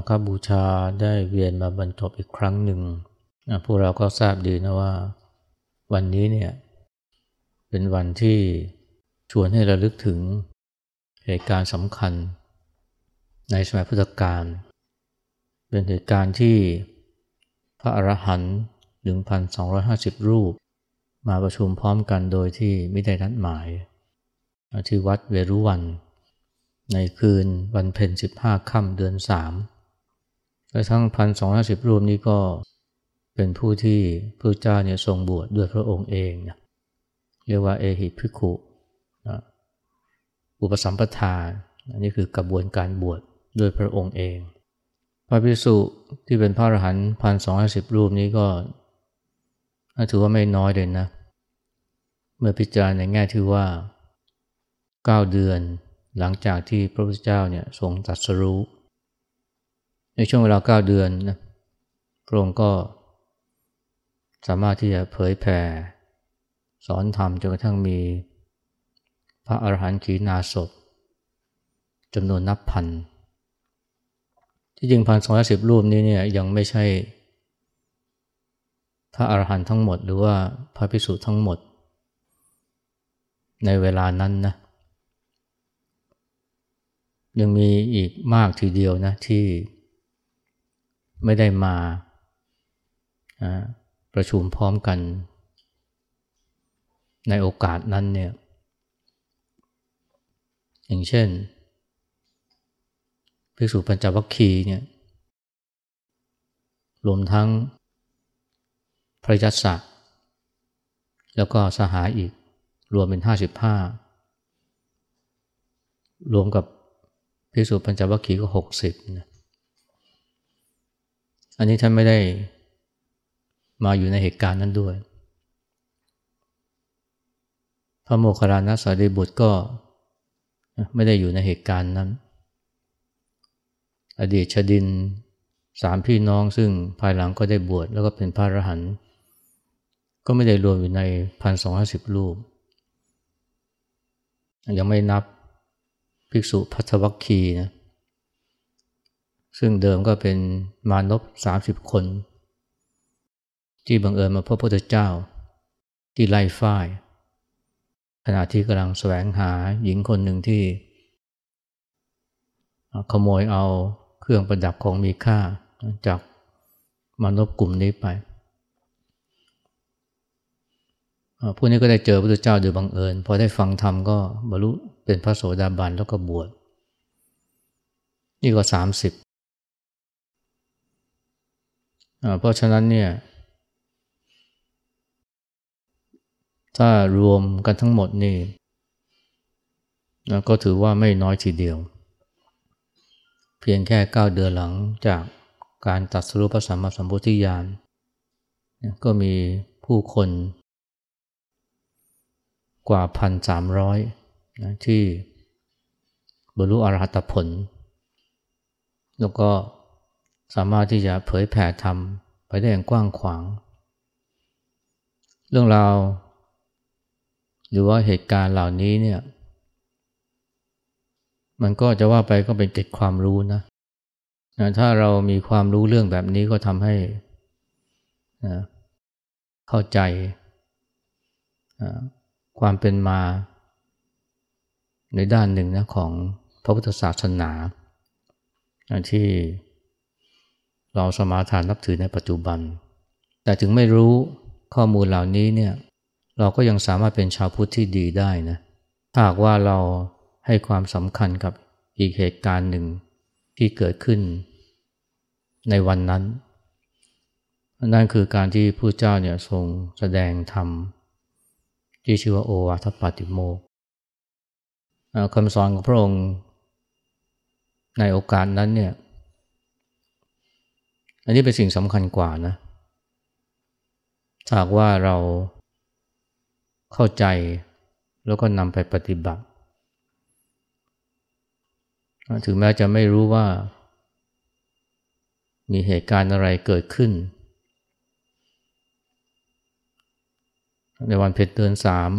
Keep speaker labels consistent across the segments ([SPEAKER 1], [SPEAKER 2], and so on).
[SPEAKER 1] มาคบูชาได้เวียนมาบรรจบอีกครั้งหนึ่งพวกเราก็ทราบดีนะว่า วันนี้เนี่ยเป็นวันที่ชวนให้ระลึกถึงเหตุการณ์สำคัญ ในสมัยพุทธกาลเป็นเหตุการณ์ที่พระอรหันต์1,250 รูป มาประชุมพร้อมกันโดยที่ไม่ได้นัดหมาย ที่วัดเวรุวัน ในคืนวันเพ็ญสิบห้าค่ำเดือนสาม และทั้งพันสองร้อยสิบรูปนี้ก็เป็นผู้ที่พระเจ้าเนี่ยทรงบวชด้วยพระองค์เองนะเรียกว่าเอหิพิคุนะอุปสัมปทาอันนี้คือกระบวนการบวชด้วยพระองค์เอง พระภิกษุที่เป็นพระอรหันต์พันสองร้อยสิบรูปนี้ก็ถือว่าไม่น้อยเลยนะ เมื่อพิจารณาในแง่ที่ว่าเก้าเดือนหลังจากที่พระพุทธเจ้าเนี่ยทรงตรัสรู้ ในช่วงเวลาเก้าเดือนนะพระองค์ก็สามารถที่จะเผยแผ่สอนธรรมจนกระทั่งมีพระอรหันต์ขีณาศพจำนวนนับพัน ที่จริงพันสองร้อยสิบรูปนี้เนี่ยยังไม่ใช่ พระอรหันต์ทั้งหมดหรือว่าพระภิกษุทั้งหมด ในเวลานั้นนะยังมีอีกมากทีเดียวนะที่ ไม่ได้มาประชุมพร้อมกัน ในโอกาสนั้นเนี่ยอย่างเช่นภิกษุปัญจวัคคีย์เนี่ยรวมทั้งพระยัสสะแล้วก็สหายอีก รวมเป็นห้าสิบห้ารวมกับพิสุปัญจวัคคีย์ก็หกสิบนะ อันนี้ท่านไม่ได้มาอยู่ในเหตุการณ์นั้นด้วย พระโมคคัลลานะสารีบุตรก็ไม่ได้อยู่ในเหตุการณ์นั้น อดีตชดินสามพี่น้องซึ่งภายหลังก็ได้บวชแล้วก็เป็นพระอรหันต์ก็ไม่ได้รวมอยู่ในพันสองห้าสิบรูป ยังไม่นับภิกษุพัทวัคคีนะ ซึ่งเดิมก็เป็นมานพสามสิบคน ที่บังเอิญมาพบพระพุทธเจ้า ที่ไล่ฝ้าย ขณะที่กำลังแสวงหาหญิงคนหนึ่งที่ ขโมยเอาเครื่องประดับของมีค่าจากมานพกลุ่มนี้ไปผู้นี้ก็ได้เจอพระพุทธเจ้าโดยบังเอิญพอได้ฟังธรรมก็บรรลุเป็นพระโสดาบันแล้วก็บวชนี่ก็สามสิบ เพราะฉะนั้นเนี่ย ถ้ารวมกันทั้งหมดนี่ก็ถือว่าไม่น้อยทีเดียว เพียงแค่เก้าเดือนหลังจากการตัดสรุปพระสัมมาสัมพุทธิญาณก็มีผู้คนกว่าพันสามร้อยนะที่บรรลุอรหัตผล แล้วก็ สามารถที่จะเผยแผ่ธรรมไปได้อย่างกว้างขวาง เรื่องราวหรือว่าเหตุการณ์เหล่านี้เนี่ยมันก็จะว่าไปก็เป็นเก็บความรู้นะนะถ้าเรามีความรู้เรื่องแบบนี้ก็ทำให้นะเข้าใจความเป็นมาในด้านหนึ่งนะของพระพุทธศาสนาที่ เราสมาทานนับถือในปัจจุบัน แต่ถึงไม่รู้ข้อมูลเหล่านี้เนี่ยเราก็ยังสามารถเป็นชาวพุทธที่ดีได้นะถ้าหากว่าเราให้ความสำคัญกับอีกเหตุการณ์หนึ่งที่เกิดขึ้นในวันนั้น นั่นคือการที่ผู้เจ้าเนี่ยทรงแสดงธรรมที่ชื่อว่าโอวาทปาติโมกคำสอนของพระองค์ในโอกาสนั้นเนี่ย อันนี้เป็นสิ่งสำคัญกว่านะหากว่าเราเข้าใจแล้วก็นำไปปฏิบัติ ถึงแม้จะไม่รู้ว่า มีเหตุการณ์อะไรเกิดขึ้น ในวันเพ็ญเดือนสาม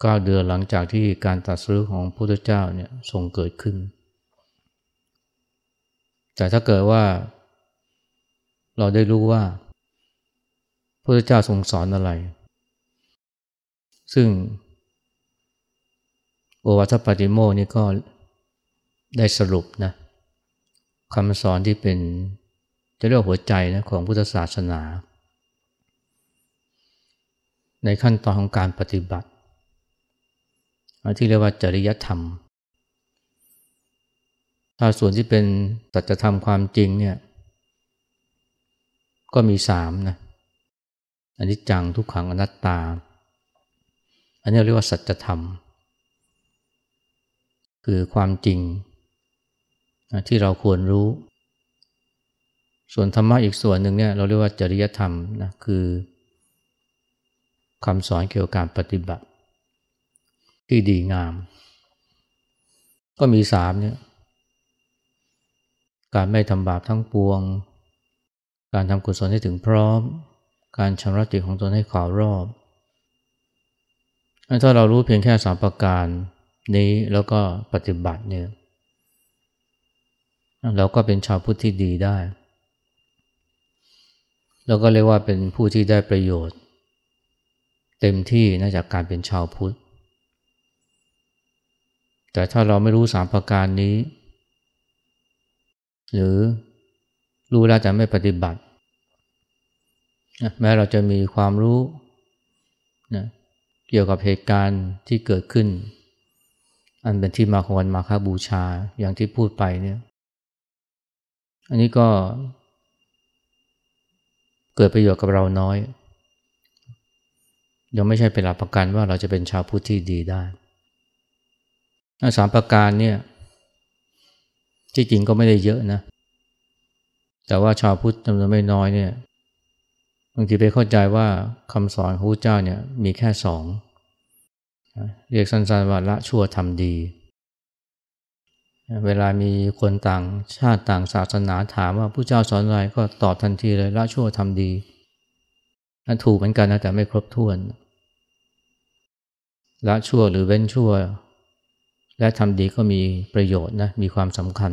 [SPEAKER 1] เก้าเดือนหลังจากที่การตัดซื้อของพระพุทธเจ้าเนี่ยทรงเกิดขึ้น แต่ถ้าเกิดว่า เราได้รู้ว่าพระพุทธเจ้าทรงสอนอะไร ซึ่ง โอวัตปฏิโมนี่ก็ได้สรุปนะคำสอนที่เป็นจะเรียกหัวใจนะของพุทธศาสนา ในขั้นตอนของการปฏิบัติ ที่เรียกว่าจริยธรรม ถ้าส่วนที่เป็นตัจธรรมความจริงเนี่ย ก็มีสามนะอันนี้จังทุกขังอนัตตา อันนี้เรียกว่าสัจธรรม คือความจริงที่เราควรรู้ ส่วนธรรมะอีกส่วนหนึ่งเนี่ยเราเรียกว่าจริยธรรมนะคือคำสอนเกี่ยวกับการปฏิบัติ ที่ดีงาม ก็มีสามเนี่ยการไม่ทำบาปทั้งปวง การทำกุศลให้ถึงพร้อม การชำระจิตของตนให้ขาวรอบถ้าเรารู้เพียงแค่สามประการนี้แล้วก็ปฏิบัติเนี่ยเราก็เป็นชาวพุทธที่ดีได้ แล้วก็เรียกว่าเป็นผู้ที่ได้ประโยชน์ เต็มที่นะจากการเป็นชาวพุทธ แต่ถ้าเราไม่รู้สามประการนี้ หรือ รู้แล้วแต่ไม่ปฏิบัติ แม้เราจะมีความรู้นะเกี่ยวกับเหตุการณ์ที่เกิดขึ้น อันเป็นที่มาของวันมาคาบูชาอย่างที่พูดไปเนี่ยอันนี้ก็ เกิดประโยชน์กับเราน้อย ยังไม่ใช่เป็นหลักประกันว่าเราจะเป็นชาวพุทธที่ดีได้สามประการเนี่ยที่จริงก็ไม่ได้เยอะนะ แต่ว่าชาวพุทธจำนวนไม่น้อยเนี่ยบางทีไปเข้าใจว่าคำสอนของพระเจ้าเนี่ยมีแค่สองเรียกสั้นๆว่าละชั่วทำดี เวลามีคนต่างชาติต่างศาสนาถามว่าผู้เจ้าสอนอะไรก็ตอบทันทีเลยละชั่วทำดีนั่นถูกเหมือนกันนะแต่ไม่ครบถ้วน ละชั่วหรือเว้นชั่ว และทำดีก็มีประโยชน์นะมีความสำคัญ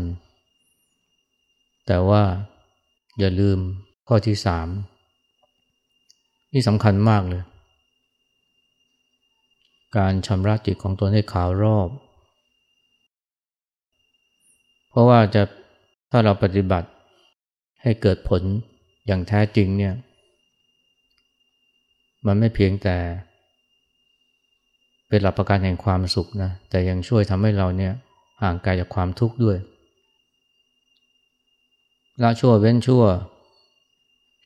[SPEAKER 1] แต่ว่า อย่าลืมข้อที่สามนี่สำคัญมากเลย การชำระจิตของตนให้ขาวรอบ เพราะว่าจะถ้าเราปฏิบัติให้เกิดผลอย่างแท้จริงเนี่ย มันไม่เพียงแต่ เป็นหลักประกันแห่งความสุขนะ แต่ยังช่วยทำให้เราเนี่ยห่างไกลจากความทุกข์ด้วย ละชั่วเว้นชั่ว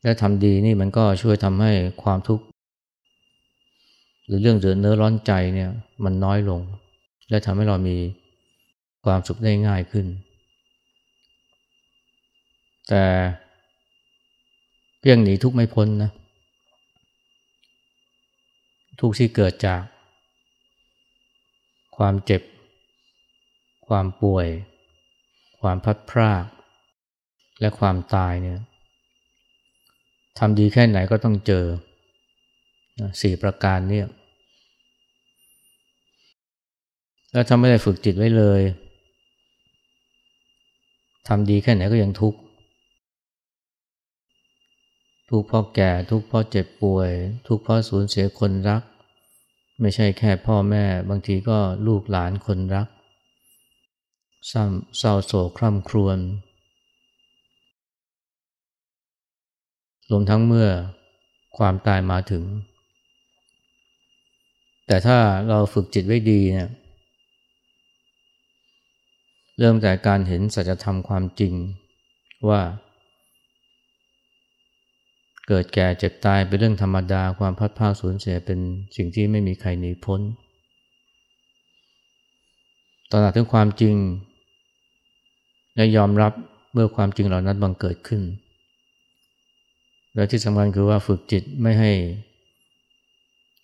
[SPEAKER 1] และทำดีนี่มันก็ช่วยทำให้ความทุกข์ หรือเรื่องเดือดเนื้อร้อนใจเนี่ยมันน้อยลง และทำให้เรามีความสุขได้ง่ายขึ้น แต่เรี่ยงหนีทุกข์ไม่พ้นนะทุกข์ที่เกิดจาก ความเจ็บ ความป่วย ความพัดพราก และความตายเนี่ยทำดีแค่ไหนก็ต้องเจอสี่ประการเนี่ยแล้วถ้าไม่ได้ฝึกจิตไว้เลยทำดีแค่ไหนก็ยังทุกข์ทุกข์เพราะแก่ทุกข์เพราะเจ็บป่วย ทุกข์เพราะสูญเสียคนรัก ไม่ใช่แค่พ่อแม่ บางทีก็ลูกหลานคนรักเศร้าโศกคร่ำครวญ รวมทั้งเมื่อความตายมาถึง แต่ถ้าเราฝึกจิตไว้ดีเนี่ยเริ่มจากการเห็นสัจธรรมความจริงว่า เกิดแก่เจ็บตายเป็นเรื่องธรรมดาความพัดพาสูญเสียเป็นสิ่งที่ไม่มีใครหนีพ้นตระหนักถึงความจริง และยอมรับเมื่อความจริงเหล่านั้นบังเกิดขึ้น และที่สำคัญคือว่าฝึกจิตไม่ให้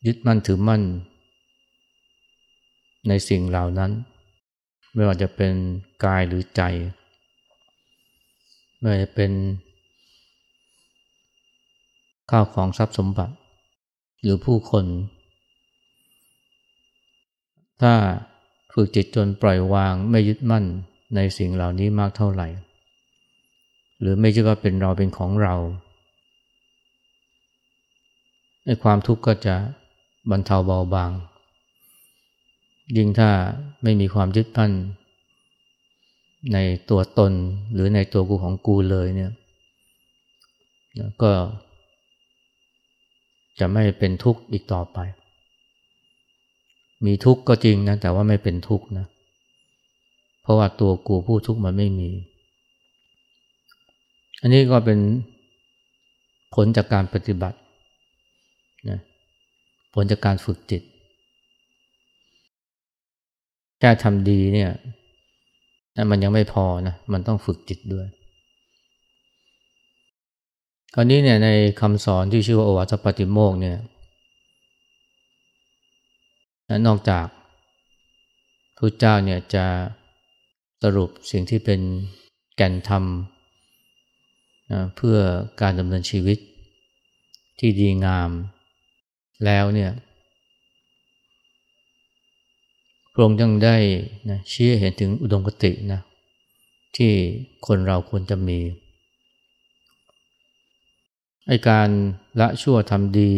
[SPEAKER 1] ยึดมั่นถือมั่น ในสิ่งเหล่านั้น ไม่ว่าจะเป็นกายหรือใจ ไม่ว่าจะเป็น ข้าวของทรัพย์สมบัติ หรือผู้คน ถ้าฝึกจิตจนปล่อยวางไม่ยึดมั่นในสิ่งเหล่านี้มากเท่าไหร่ หรือไม่ใช่ว่าเป็นเราเป็นของเรา ไอ้ความทุกข์ก็จะบรรเทาเบาบาง ยิ่งถ้าไม่มีความยึดมั่นในตัวตนหรือในตัวกูของกูเลยเนี่ยก็จะไม่เป็นทุกข์อีกต่อไป มีทุกข์ก็จริงนะแต่ว่าไม่เป็นทุกข์นะ เพราะว่าตัวกูผู้ทุกข์มันไม่มี อันนี้ก็เป็นผลจากการปฏิบัติ ผลจากการฝึกจิต แค่ทำดีเนี่ยมันยังไม่พอนะ มันต้องฝึกจิตด้วย คราวนี้เนี่ยในคำสอนที่ชื่อว่าโอวาทปฏิโมกเนี่ยนอกจากพระเจ้าเนี่ยจะสรุปสิ่งที่เป็นแก่นธรรมนะเพื่อการดำเนินชีวิตที่ดีงาม แล้วเนี่ยพระองค์ยังได้นะชี้เห็นถึงอุดมคตินะที่คนเราควรจะมีไอการละชั่วทำดี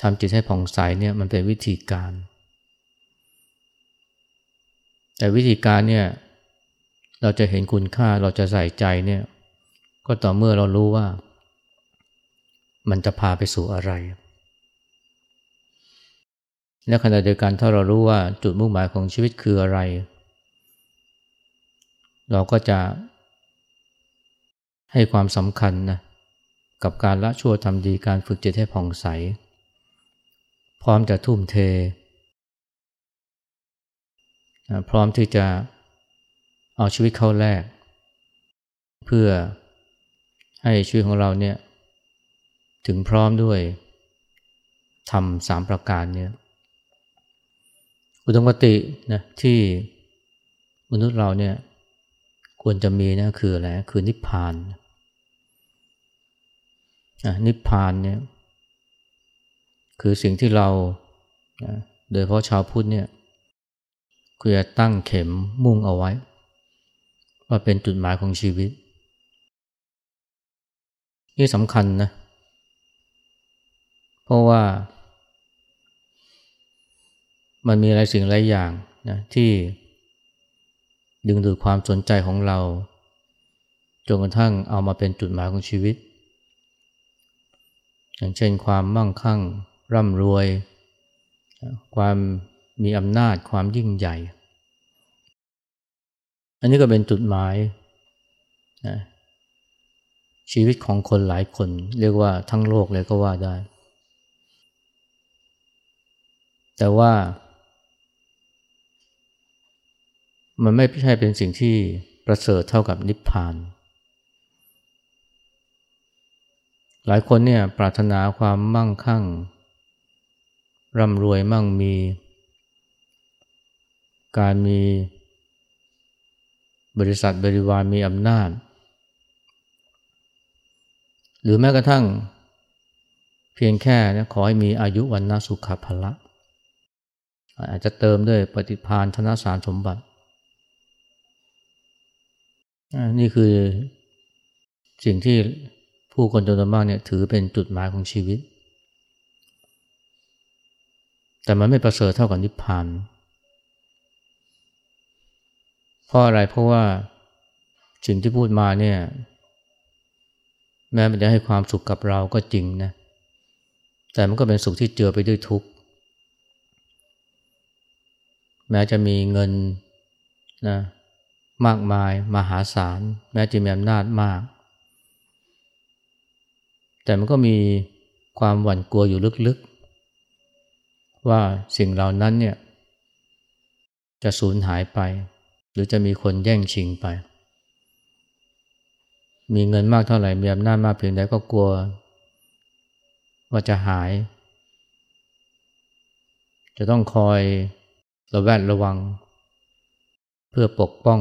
[SPEAKER 1] ทำจิตให้ผ่องใสเนี่ยมันเป็นวิธีการ แต่วิธีการเนี่ยเราจะเห็นคุณค่าเราจะใส่ใจเนี่ยก็ต่อเมื่อเรารู้ว่า มันจะพาไปสู่อะไร และขณะเดียวกันถ้าเรารู้ว่าจุดมุ่งหมายของชีวิตคืออะไร เราก็จะให้ความสำคัญนะกับการละชั่วทำดีการฝึกจิตให้ผ่องใส พร้อมจะทุ่มเท พร้อมที่จะเอาชีวิตเข้าแลกเพื่อให้ชีวิตของเราเนี่ยถึงพร้อมด้วยทำสามประการเนี่ย อุดมคตินะที่มนุษย์เราเนี่ยควรจะมีนะคืออะไรคือนิพพานนิพพานเนี่ยคือสิ่งที่เราโดยเพราะชาวพุทธเนี่ยคือจะตั้งเข็มมุ่งเอาไว้ ว่าเป็นจุดหมายของชีวิต นี่สำคัญนะ เพราะว่า มันมีอะไรสิ่งหลายอย่างนะที่ดึงดูดความสนใจของเราจนกระทั่งเอามาเป็นจุดหมายของชีวิต อย่างเช่นความมั่งคั่ง ร่ำรวย ความมีอำนาจความยิ่งใหญ่ อันนี้ก็เป็นจุดหมายนะชีวิตของคนหลายคน เรียกว่าทั้งโลกเลยก็ว่าได้ แต่ว่า มันไม่ใช่เป็นสิ่งที่ประเสริฐเท่ากับนิพพาน หลายคนเนี่ยปรารถนาความมั่งคั่ง ร่ำรวยมั่งมี การมีบริษัทบริวารมีอำนาจ หรือแม้กระทั่ง เพียงแค่ขอให้มีอายุวันนาสุขภละ อาจจะเติมด้วยปฏิพานธนสารสมบัติ นี่คือสิ่งที่ผู้คนจำนวนมากเนี่ยถือเป็นจุดหมายของชีวิต แต่มันไม่ประเสริฐเท่ากับนิพพาน เพราะอะไรเพราะว่าสิ่งที่พูดมาเนี่ยแม้มันจะให้ความสุขกับเราก็จริงนะแต่มันก็เป็นสุขที่เจือไปด้วยทุกข์แม้จะมีเงินนะ มากมายมหาศาล แม้จะมีอำนาจมาก แต่มันก็มีความหวั่นกลัวอยู่ลึกๆ ว่าสิ่งเหล่านั้นเนี่ยจะสูญหายไป หรือจะมีคนแย่งชิงไป มีเงินมากเท่าไหร่มีอำนาจมากเพียงใดก็กลัว ว่าจะหาย จะต้องคอยระแวดระวัง เพื่อปกป้อง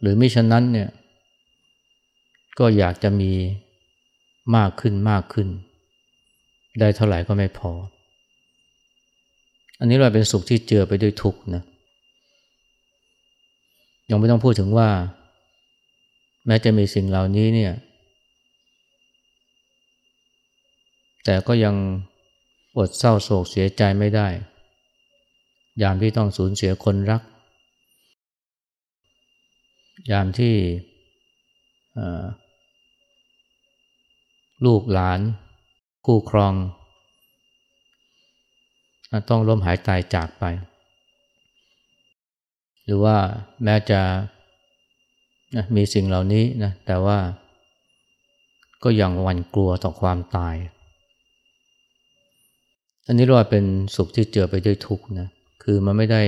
[SPEAKER 1] หรือไมิฉะนั้นเนี่ยก็อยากจะมีมากขึ้นมากขึ้น ได้เท่าไหร่ก็ไม่พอ อันนี้เราเป็นสุขที่เจือไปด้วยทุกข์นะยังไม่ต้องพูดถึงว่า แม้จะมีสิ่งเหล่านี้เนี่ยแต่ก็ยังอดเศร้าโศกเสียใจไม่ได้ ยามที่ต้องสูญเสียคนรัก ยามที่ลูกหลาน คู่ครอง ต้องล้มหายตายจากไป หรือว่าแม้จะมีสิ่งเหล่านี้นะแต่ว่าก็ยังหวั่นกลัวต่อความตาย อันนี้เรียกว่าเป็นสุขที่เจอไปด้วยทุกข์นะคือมันไม่ได้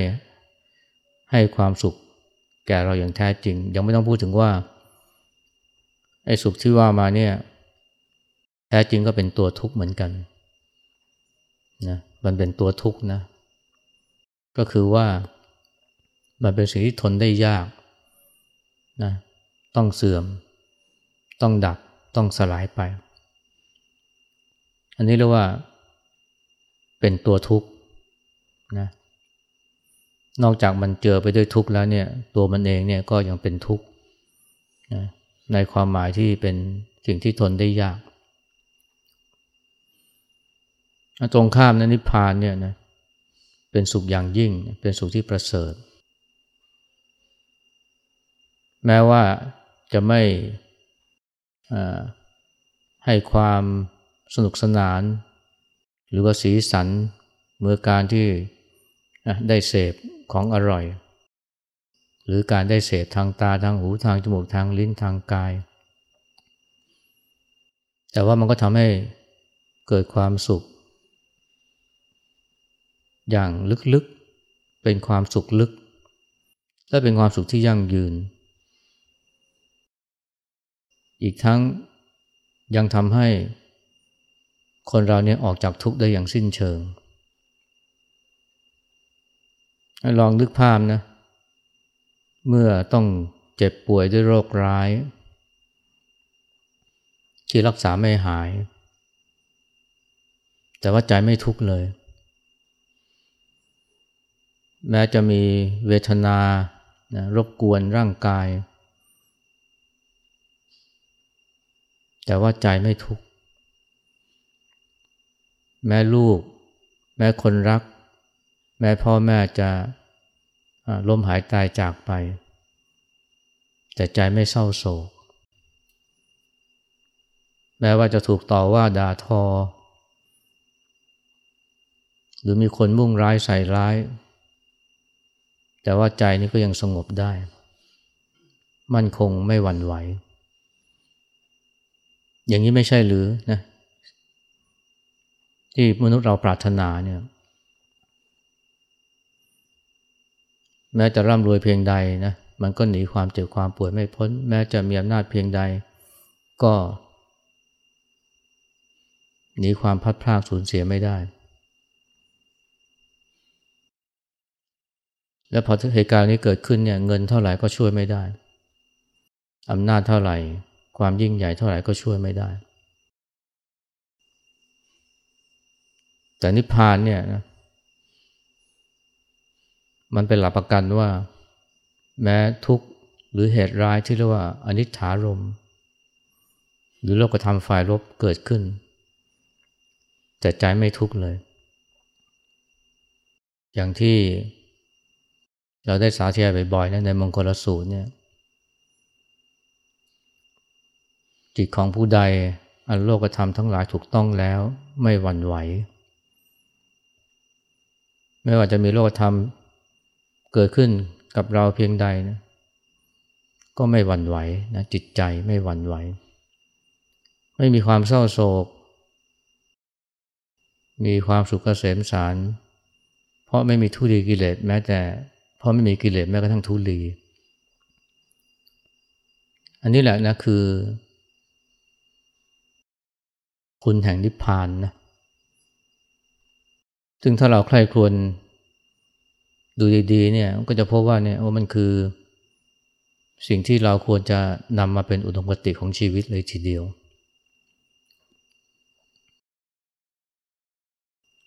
[SPEAKER 1] ให้ความสุข แก่เราอย่างแท้จริง ยังไม่ต้องพูดถึงว่าไอ้สุขที่ว่ามาเนี่ยแท้จริงก็เป็นตัวทุกข์เหมือนกันนะมันเป็นตัวทุกข์นะ ก็คือว่ามันเป็นสิ่งที่ทนได้ยากนะต้องเสื่อม ต้องดับ ต้องสลายไป อันนี้เรียกว่าเป็นตัวทุกข์นะ นอกจากมันเจอไปด้วยทุกข์แล้วเนี่ยตัวมันเองเนี่ยก็ยังเป็นทุกข์นะในความหมายที่เป็นสิ่งที่ทนได้ยากตรงข้ามนะนิพพานเนี่ยนะเป็นสุขอย่างยิ่งเป็นสุขที่ประเสริฐ แม้ว่าจะไม่ให้ความสนุกสนาน หรือว่าสีสันเมื่อการที่ได้เสพ ของอร่อย หรือการได้เสพทางตาทางหูทางจมูกทางลิ้นทางกาย แต่ว่ามันก็ทำให้เกิดความสุข อย่างลึกๆ เป็นความสุขลึก และเป็นความสุขที่ยั่งยืน อีกทั้งยังทำให้คนเราเนี่ยออกจากทุกข์ได้อย่างสิ้นเชิง ลองนึกภาพนะ เมื่อต้องเจ็บป่วยด้วยโรคร้าย ที่รักษาไม่หาย แต่ว่าใจไม่ทุกข์เลย แม้จะมีเวทนานะรบกวนร่างกาย แต่ว่าใจไม่ทุกข์ แม้ลูก แม้คนรัก แม้พ่อแม่จะล้มหายตายจากไป แต่ใจไม่เศร้าโศก แม้ว่าจะถูกต่อว่าด่าทอ หรือมีคนมุ่งร้ายใส่ร้าย แต่ว่าใจนี้ก็ยังสงบได้ มั่นคงไม่หวั่นไหว อย่างนี้ไม่ใช่หรือนะที่มนุษย์เราปรารถนาเนี่ย แม้จะร่ำรวยเพียงใดนะมันก็หนีความเจ็บความป่วยไม่พ้น แม้จะมีอำนาจเพียงใด ก็หนีความพัดพลาดสูญเสียไม่ได้ และพอเหตุการณ์นี้เกิดขึ้นเนี่ยเงินเท่าไหร่ก็ช่วยไม่ได้อำนาจเท่าไหร่ ความยิ่งใหญ่เท่าไหร่ก็ช่วยไม่ได้ แต่นิพพานเนี่ยนะ มันเป็นหลักประกันว่า แม้ทุกข์หรือเหตุร้ายที่เรียกว่าอนิจฐารม หรือโลกธรรมฝ่ายลบเกิดขึ้นแต่ใจไม่ทุกข์เลย อย่างที่เราได้สาธยายบ่อยๆนะในมงคลสูตรเนี่ยจิตของผู้ใดอันโลกธรรมทั้งหลายถูกต้องแล้วไม่หวั่นไหว ไม่ว่าจะมีโลกธรรม เกิดขึ้นกับเราเพียงใดนะก็ไม่หวั่นไหวนะจิตใจไม่หวั่นไหว ไม่มีความเศร้าโศก มีความสุขเกษมสาร เพราะไม่มีทุลีกิเลสแม้แต่เพราะไม่มีกิเลสแม้กระทั่งทุลีอันนี้แหละนะคือ คุณแห่งนิพพานนะซึ่งถ้าเราใคร่ครวญ ดูดีๆเนี่ยก็จะพบว่าเนี่ยว่ามันคือ สิ่งที่เราควรจะนำมาเป็นอุดมคติของชีวิตเลยทีเดียว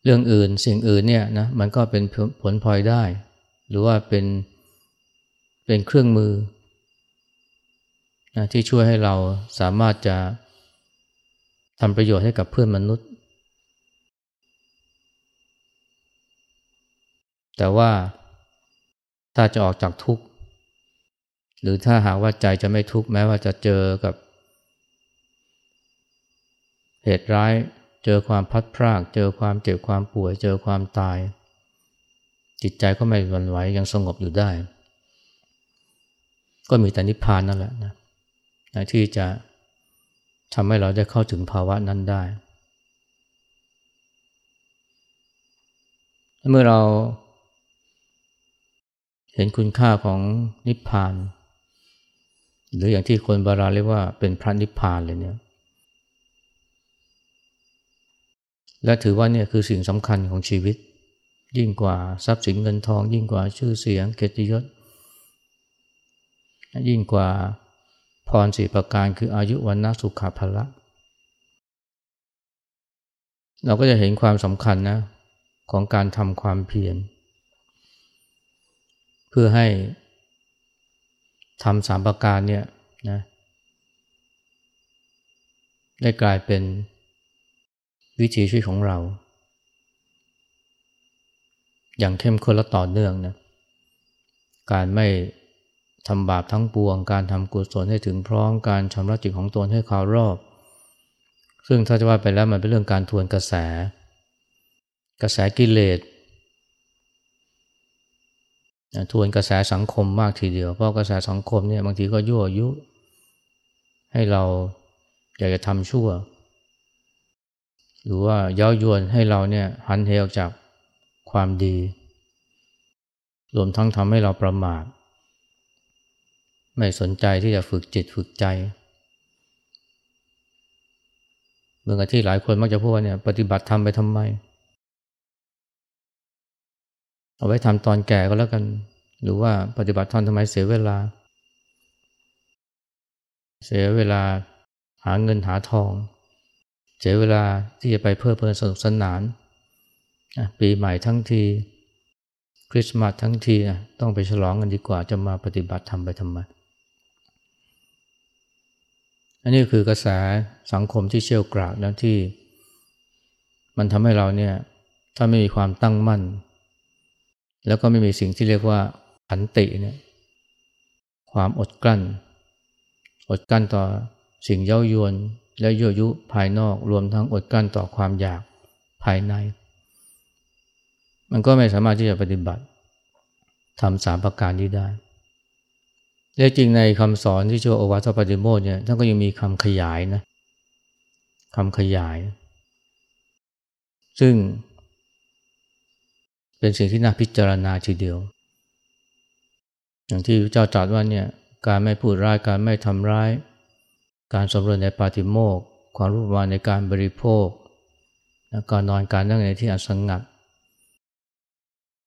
[SPEAKER 1] เรื่องอื่นสิ่งอื่นเนี่ยนะมันก็เป็นผลพลอยได้ หรือว่าเป็นเป็นเครื่องมือนะที่ช่วยให้เราสามารถจะทำประโยชน์ให้กับเพื่อนมนุษย์ แต่ว่าถ้าจะออกจากทุกข์ หรือถ้าหากว่าใจจะไม่ทุกข์แม้ว่าจะเจอกับ เหตุร้าย เจอความพัดพราก เจอความเจ็บความป่วย เจอความตาย จิตใจก็ไม่หวั่นไหวยังสงบอยู่ได้ ก็มีแต่นิพพานนั่นแหละนะที่จะทำให้เราได้เข้าถึงภาวะนั้นได้ เมื่อเรา เห็นคุณค่าของนิพพาน หรืออย่างที่คนบาราเรียกว่าเป็นพระนิพพานเลยเนี่ยและถือว่าเนี่ยคือสิ่งสำคัญของชีวิต ยิ่งกว่าทรัพย์สินเงินทอง ยิ่งกว่าชื่อเสียงเกียรติยศ ยิ่งกว่าพรสีประการคืออายุวันนะสุขภละ เราก็จะเห็นความสำคัญนะของการทำความเพียร พื่อให้ทำสามประการเนี่ยนะได้กลายเป็นวิถีชีวิตของเรา อย่างเข้มข้นและต่อเนื่องนะการไม่ทำบาปทั้งปวง การทำกุศลให้ถึงพร้อมการชำระจิตของตนให้คราวรอบ ซึ่งถ้าจะว่าไปแล้วมันเป็นเรื่องการทวนกระแส กระแสกิเลส ทวนกระแสสังคมมากทีเดียว เพราะกระแสสังคมเนี่ยบางทีก็ยั่วยุ ให้เราอยากจะทำชั่ว หรือว่าย้ายวนให้เราเนี่ยหันเหออกจากความดี รวมทั้งทำให้เราประมาท ไม่สนใจที่จะฝึกจิตฝึกใจเมื่อที่หลายคนมักจะพูดว่าเนี่ยปฏิบัติทำไปทำไม เอาไว้ทำตอนแก่ก็แล้วกัน หรือว่าปฏิบัติทำทำไมเสียเวลา เสียเวลาหาเงินหาทอง เสียเวลาที่จะไปเพื่อเพลินสนุกสนานปีใหม่ทั้งทีคริสต์มาสทั้งทีต้องไปฉลองกันดีกว่าจะมาปฏิบัติทำไปทำไมอันนี้คือกระแสสังคมที่เชี่ยวกรากนะที่ มันทำให้เราเนี่ยถ้าไม่มีความตั้งมั่น แล้วก็ไม่มีสิ่งที่เรียกว่าขันติเนี่ยความอดกลั้น อดกลั้นต่อสิ่งเย้ายวนและยั่วยุภายนอกรวมทั้งอดกลั้นต่อความอยากภายใน มันก็ไม่สามารถที่จะปฏิบัติทำสามประการนี้ได้และจริงในคำสอนที่ชื่อโอวาทปฏิโมทเนี่ยท่านก็ยังมีคำขยายนะคำขยาย ซึ่ง เป็นสิ่งที่น่าพิจารณาทีเดียว อย่างที่พระเจ้าตรัสว่าเนี่ยการไม่พูดร้ายการไม่ทำร้าย การสมรวจในปาติโมกความรู้ประมาณในการบริโภคการนอนการนั่งในที่อันสงัด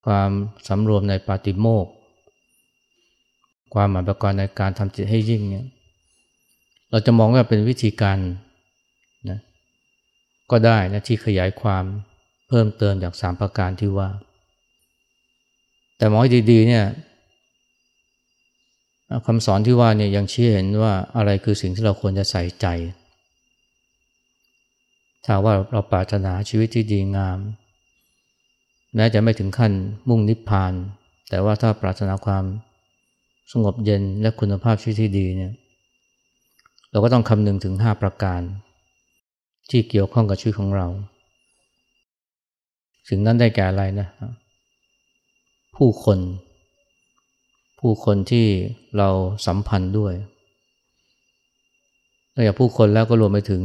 [SPEAKER 1] ความสำรวมในปาติโมกความหมายประกอบในการทำจิตให้ยิ่งเนี่ยเราจะมองว่าเป็นวิธีการนะก็ได้นะที่ขยายความเพิ่มเติมจากสามประการที่ว่า แต่มองให้ดีๆเนี่ยคำสอนที่ว่าเนี่ยยังชี้เห็นว่าอะไรคือสิ่งที่เราควรจะใส่ใจ ถ้าว่าเราปรารถนาชีวิตที่ดีงาม แม้จะไม่ถึงขั้นมุ่งนิพพาน แต่ว่าถ้าปรารถนาความสงบเย็นและคุณภาพชีวิตที่ดีเนี่ยเราก็ต้องคำนึงถึงห้าประการ ที่เกี่ยวข้องกับชีวิตของเรา สิ่งนั้นได้แก่อะไรนะ ผู้คน ผู้คนที่เราสัมพันธ์ด้วยนอกจากผู้คนแล้วก็รวมไปถึง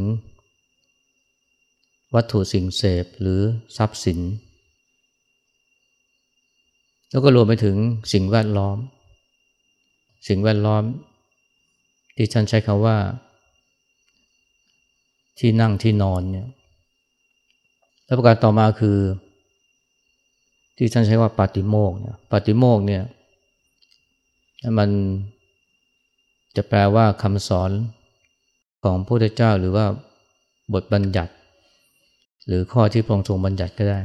[SPEAKER 1] วัตถุสิ่งเสพหรือทรัพย์สิน แล้วก็รวมไปถึงสิ่งแวดล้อม สิ่งแวดล้อม ที่ฉันใช้คำว่า ที่นั่งที่นอนเนี่ยแล้วประการต่อมาคือ ที่ท่านใช้ว่าปฏิโมกเนี่ยปฏิโมกเนี่ยมันจะแปลว่าคำสอนของพระพุทธเจ้าหรือว่าบทบัญญัติ หรือข้อที่พระองค์ทรงบัญญัติก็ได้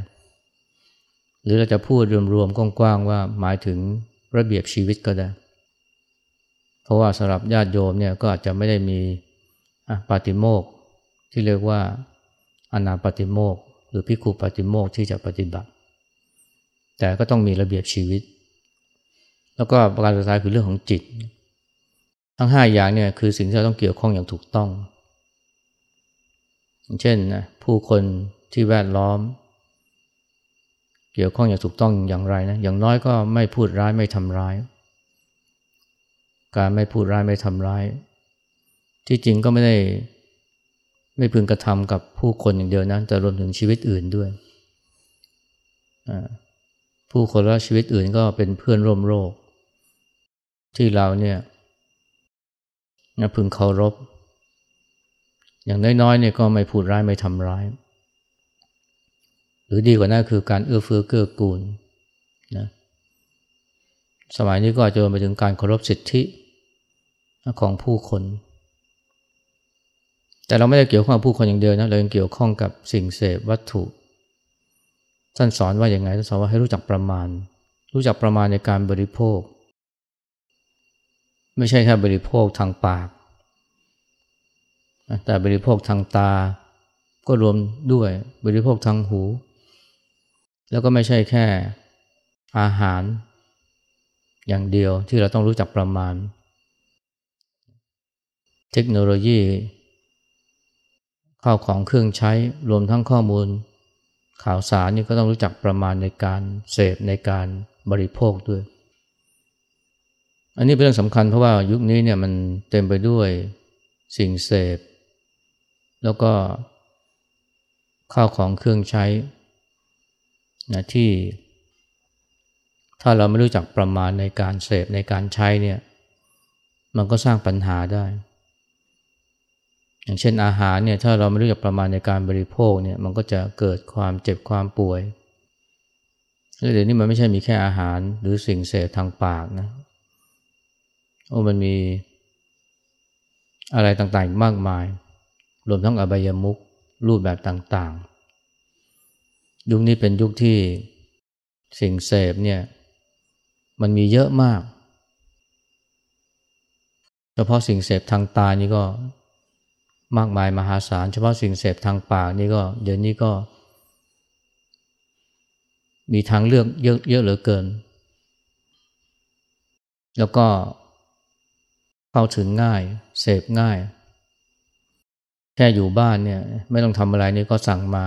[SPEAKER 1] หรือเราจะพูดรวมๆกว้างๆว่าหมายถึงระเบียบชีวิตก็ได้ เพราะว่าสำหรับญาติโยมเนี่ยก็อาจจะไม่ได้มีปาติโมกที่เรียกว่าอนาปาติโมกหรือพิคุปาติโมกที่จะปฏิบัติ แต่ก็ต้องมีระเบียบชีวิต แล้วก็ประการสุดท้ายคือเรื่องของจิต ทั้งห้าอย่างเนี่ยคือสิ่งที่เราต้องเกี่ยวข้องอย่างถูกต้อง เช่นนะผู้คนที่แวดล้อม เกี่ยวข้องอย่างถูกต้องอย่างไรนะอย่างน้อยก็ไม่พูดร้ายไม่ทำร้าย การไม่พูดร้ายไม่ทำร้าย ที่จริงก็ไม่ได้ไม่พึงกระทำกับผู้คนอย่างเดียวนะแต่รวมถึงชีวิตอื่นด้วย ผู้คนและชีวิตอื่นก็เป็นเพื่อนร่วมโลก ที่เราเนี่ยพึงเคารพ อย่างน้อยๆเนี่ยก็ไม่พูดร้ายไม่ทำร้าย หรือดีกว่านั้นคือการเอื้อเฟื้อเกื้อกูลนะสมัยนี้ก็อาจจะไปถึงการเคารพสิทธิของผู้คน แต่เราไม่ได้เกี่ยวข้องกับผู้คนอย่างเดียวนะเรายังเกี่ยวข้องกับสิ่งเสพวัตถุ ท่านสอนว่าอย่างไงท่านสอนว่าให้รู้จักประมาณ รู้จักประมาณในการบริโภค ไม่ใช่แค่บริโภคทางปาก แต่บริโภคทางตา ก็รวมด้วยบริโภคทางหู แล้วก็ไม่ใช่แค่อาหาร อย่างเดียวที่เราต้องรู้จักประมาณ เทคโนโลยีข้าวของเครื่องใช้รวมทั้งข้อมูล ข่าวสารนี่ก็ต้องรู้จักประมาณในการเสพในการบริโภคด้วย อันนี้เป็นเรื่องสำคัญเพราะว่ายุคนี้เนี่ยมันเต็มไปด้วยสิ่งเสพ แล้วก็ข้าวของเครื่องใช้นะที่ ถ้าเราไม่รู้จักประมาณในการเสพในการใช้เนี่ยมันก็สร้างปัญหาได้ อย่างเช่นอาหารเนี่ยถ้าเราไม่รู้จักประมาณในการบริโภคเนี่ยมันก็จะเกิดความเจ็บความป่วยแล้วเดี๋ยวนี้มันไม่ใช่มีแค่อาหารหรือสิ่งเสพทางปากนะโอ้มันมีอะไรต่างๆมากมาย รวมทั้งอบายมุกรูปแบบต่างๆ ยุคนี้เป็นยุคที่สิ่งเสพเนี่ยมันมีเยอะมาก เฉพาะสิ่งเสพทางตานี่ก็ มากมายมหาศาล เฉพาะสิ่งเสพทางปากนี่ก็เดี๋ยวนี้ก็ มีทางเลือกเยอะเยอะเหลือเกิน แล้วก็เข้าถึงง่าย เสพง่าย แค่อยู่บ้านเนี่ยไม่ต้องทำอะไรนี่ก็สั่งมา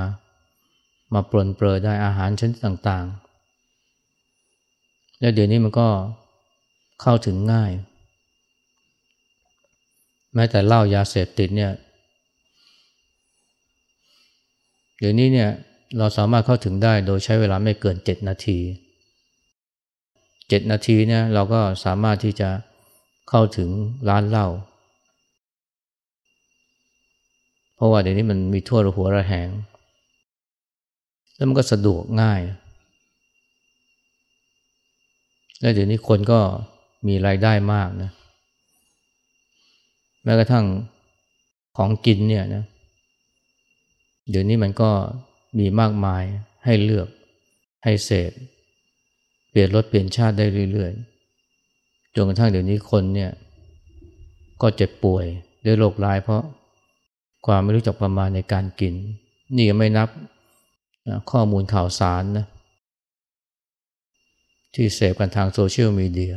[SPEAKER 1] มาปลนเปลือได้อาหารชนิดต่างๆ แล้วเดี๋ยวนี้มันก็เข้าถึงง่าย แม้แต่เหล้ายาเสพติดเนี่ย เดี๋ยวนี้เนี่ยเราสามารถเข้าถึงได้โดยใช้เวลาไม่เกินเจ็ดนาทีเจ็ดนาทีเนี่ยเราก็สามารถที่จะเข้าถึงร้านเหล้าเพราะว่าเดี๋ยวนี้มันมีทั่วหัวระแหง แล้วมันก็สะดวกง่าย และเดี๋ยวนี้คนก็มีรายได้มากนะแม้กระทั่งของกินเนี่ยนะ เดี๋ยวนี้มันก็มีมากมายให้เลือกให้เสพเปลี่ยนรถเปลี่ยนชาติได้เรื่อยๆจนกระทั่งเดี๋ยวนี้คนเนี่ยก็เจ็บป่วยด้วยโรคร้ายเพราะความไม่รู้จักประมาณในการกิน นี่ยังไม่นับข้อมูลข่าวสารนะที่เสพกันทางโซเชียลมีเดีย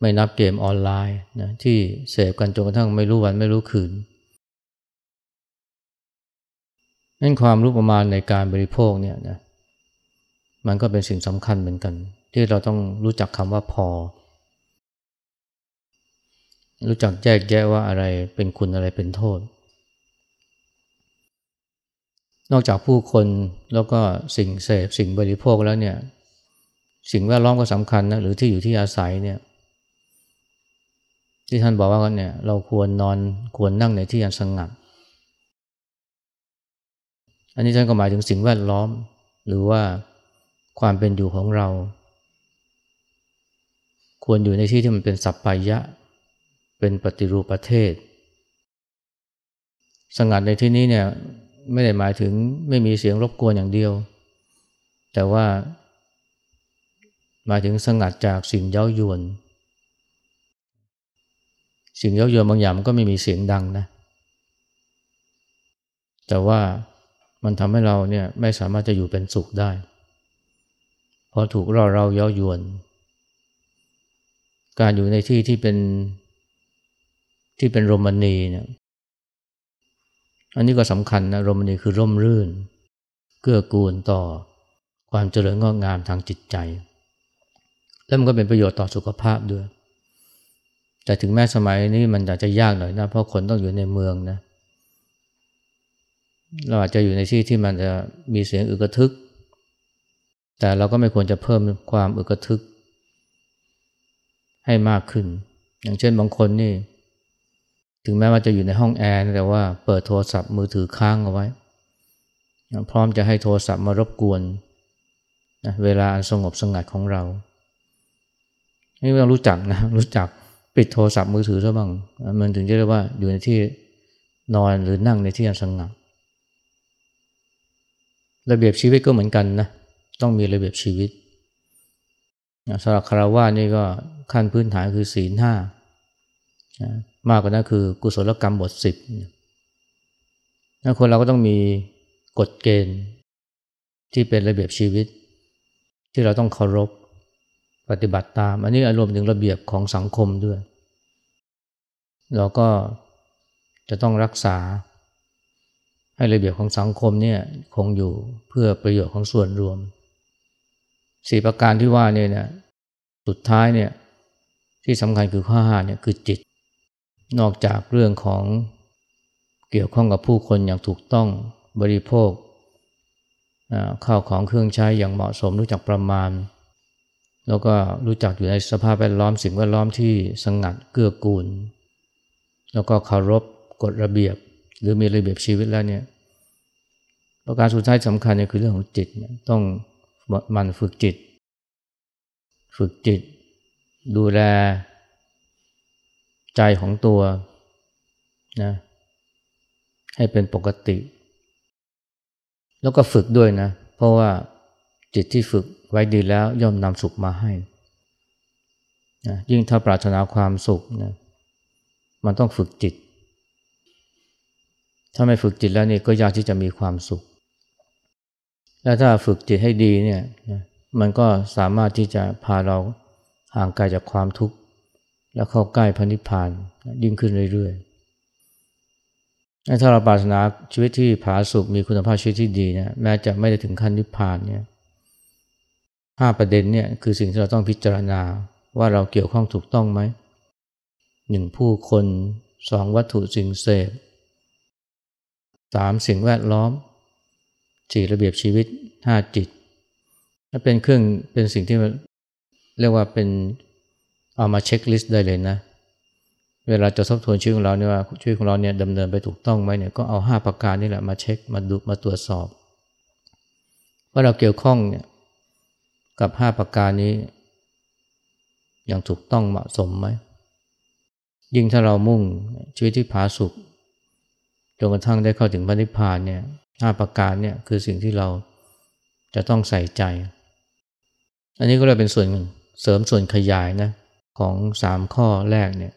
[SPEAKER 1] ไม่นับเกมออนไลน์นะที่เสพกันจนกระทั่งไม่รู้วันไม่รู้คืน นั่นความรู้ประมาณในการบริโภคเนี่ยนะมันก็เป็นสิ่งสำคัญเหมือนกัน ที่เราต้องรู้จักคำว่าพอ รู้จักแยกแยะว่าอะไรเป็นคุณอะไรเป็นโทษ นอกจากผู้คนแล้วก็สิ่งเสพสิ่งบริโภคแล้วเนี่ยสิ่งแวดล้อมก็สำคัญนะหรือที่อยู่ที่อาศัยเนี่ยที่ท่านบอกว่าเนี่ยเราควรนอนควรนั่งในที่อันสงัด อันนี้ท่านก็หมายถึงสิ่งแวดล้อม หรือว่าความเป็นอยู่ของเรา ควรอยู่ในที่ที่มันเป็นสัพพายะ เป็นปฏิรูปประเทศ สงัดในที่นี้เนี่ยไม่ได้หมายถึงไม่มีเสียงรบกวนอย่างเดียว แต่ว่า หมายถึงสงัดจากสิ่งเย้ายวน สิ่งเย้ายวนบางอย่างมันก็ไม่มีเสียงดังนะ แต่ว่า มันทำให้เราเนี่ยไม่สามารถจะอยู่เป็นสุขได้ เพราะถูกเราเราเย้ายวน การอยู่ในที่ที่เป็นที่เป็นโรมนีเนี่ยอันนี้ก็สำคัญนะโรมนีคือร่มรื่น เกื้อกูลต่อความเจริญงอกงามทางจิตใจ แล้วมันก็เป็นประโยชน์ต่อสุขภาพด้วย แต่ถึงแม้สมัยนี้มันอาจจะยากหน่อยนะ เพราะคนต้องอยู่ในเมืองนะ เราอาจจะอยู่ในที่ที่มันจะมีเสียงอึกทึก แต่เราก็ไม่ควรจะเพิ่มความอึกทึก ให้มากขึ้น อย่างเช่นบางคนนี่ ถึงแม้ว่าจะอยู่ในห้องแอร์แต่ว่าเปิดโทรศัพท์มือถือค้างเอาไว้ พร้อมจะให้โทรศัพท์มารบกวนนะเวลาอันสงบสงัดของเรานี่ต้องรู้จักนะรู้จักปิดโทรศัพท์มือถือซะบ้างมันถึงจะเรียกว่าอยู่ในที่นอนหรือนั่งในที่อันสงบ ระเบียบชีวิตก็เหมือนกันนะต้องมีระเบียบชีวิตสำหรับคารวะนี่ก็ขั้นพื้นฐานคือศีลห้ามากกว่านั้นคือกุศลกรรมบทสิบคนเราก็ต้องมีกฎเกณฑ์ที่เป็นระเบียบชีวิต ที่เราต้องเคารพปฏิบัติตาม อันนี้อารมถึงระเบียบของสังคมด้วย เราก็จะต้องรักษา ให้ระเบียบของสังคมเนี่ยคงอยู่เพื่อประโยชน์ของส่วนรวมสี่ประการที่ว่าเนี่ยนะสุดท้ายเนี่ยที่สำคัญคือข้อห้าเนี่ยคือจิต นอกจากเรื่องของเกี่ยวข้องกับผู้คนอย่างถูกต้องบริโภคข้าวของเครื่องใช้อย่างเหมาะสมรู้จักประมาณ แล้วก็รู้จักอยู่ในสภาพแวดล้อมสิ่งแวดล้อมที่สงัดเกื้อกูล แล้วก็เคารพกฎระเบียบ หรือมีระเบียบชีวิตแล้วเนี่ยประการสุดท้ายสำคัญเนี่ยคือเรื่องของจิตต้องมันฝึกจิต ฝึกจิต ดูแลใจของตัวนะให้เป็นปกติ แล้วก็ฝึกด้วยนะ เพราะว่าจิตที่ฝึกไว้ดีแล้วย่อมนำสุขมาให้นะยิ่งถ้าปรารถนาความสุขนะมันต้องฝึกจิต ถ้าไม่ฝึกจิตแล้วนี่ก็ยากที่จะมีความสุข แล้วถ้าฝึกจิตให้ดีเนี่ยมันก็สามารถที่จะพาเราห่างไกลจากความทุกข์ แล้วเข้าใกล้พระนิพพานยิ่งขึ้นเรื่อยๆถ้าเราปรารถนาชีวิตที่ผาสุกมีคุณภาพชีวิตที่ดีเนี่ยแม้จะไม่ได้ถึงขั้นนิพพานเนี่ยห้าประเด็นเนี่ยคือสิ่งที่เราต้องพิจารณาว่าเราเกี่ยวข้องถูกต้องไหมหนึ่งผู้คนสองวัตถุสิ่งเสพ สามสิ่งแวดล้อมสี่ระเบียบชีวิตห้าจิตถ้าเป็นเครื่องเป็นสิ่งที่เรียกว่าเป็นเอามาเช็คลิสต์ได้เลยนะ เวลาจะทบทวนชีวิตของเราเนี่ยว่าชีวิตของเราเนี่ยดำเนินไปถูกต้องไหมเนี่ยก็เอาห้าประการนี่แหละมาเช็คมาดูมาตรวจสอบ ว่าเราเกี่ยวข้องเนี่ยกับห้าประการนี้ อย่างถูกต้องเหมาะสมไหมยิ่งถ้าเรามุ่งชีวิตที่ผาสุก จนกระทั่งได้เข้าถึงพระนิพพานเนี่ยห้าประการเนี่ยคือสิ่งที่เราจะต้องใส่ใจ อันนี้ก็เลยเป็นส่วนเสริมส่วนขยายนะของสามข้อแรกเนี่ย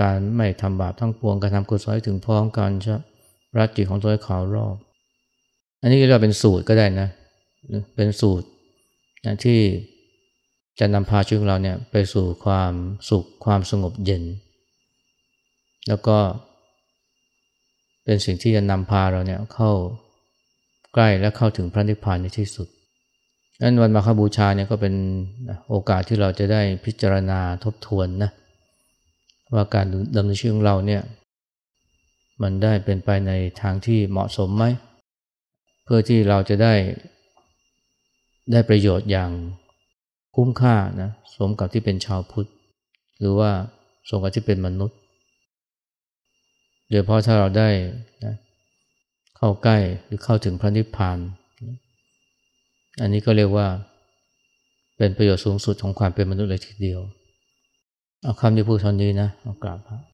[SPEAKER 1] การไม่ทำบาปทั้งปวงการทำกุศลถึงพร้อมกันชะรัจิตของตัวให้ขาวรอบ อันนี้เราเป็นสูตรก็ได้นะ เป็นสูตรนะที่จะนำพาชีวิตเราเนี่ยไปสู่ความสุขความสงบเย็น แล้วก็ เป็นสิ่งที่จะนำพาเราเนี่ยเข้าใกล้และเข้าถึงพระนิพพานในที่สุดนั้นวันมาคบูชาเนี่ยก็เป็นโอกาสที่เราจะได้พิจารณาทบทวนนะว่าการดำเนินชีวิตของเราเนี่ยมันได้เป็นไปในทางที่เหมาะสมไหม เพื่อที่เราจะได้ได้ประโยชน์อย่างคุ้มค่านะสมกับที่เป็นชาวพุทธ หรือว่าสมกับที่เป็นมนุษย์ โดยเพราะถ้าเราได้นะเข้าใกล้หรือเข้าถึงพระนิพพาน อันนี้ก็เรียกว่าเป็นประโยชน์สูงสุดของความเป็นมนุษย์เลยทีเดียว เอาคำที่พูดตอนนี้นะ เอากราบ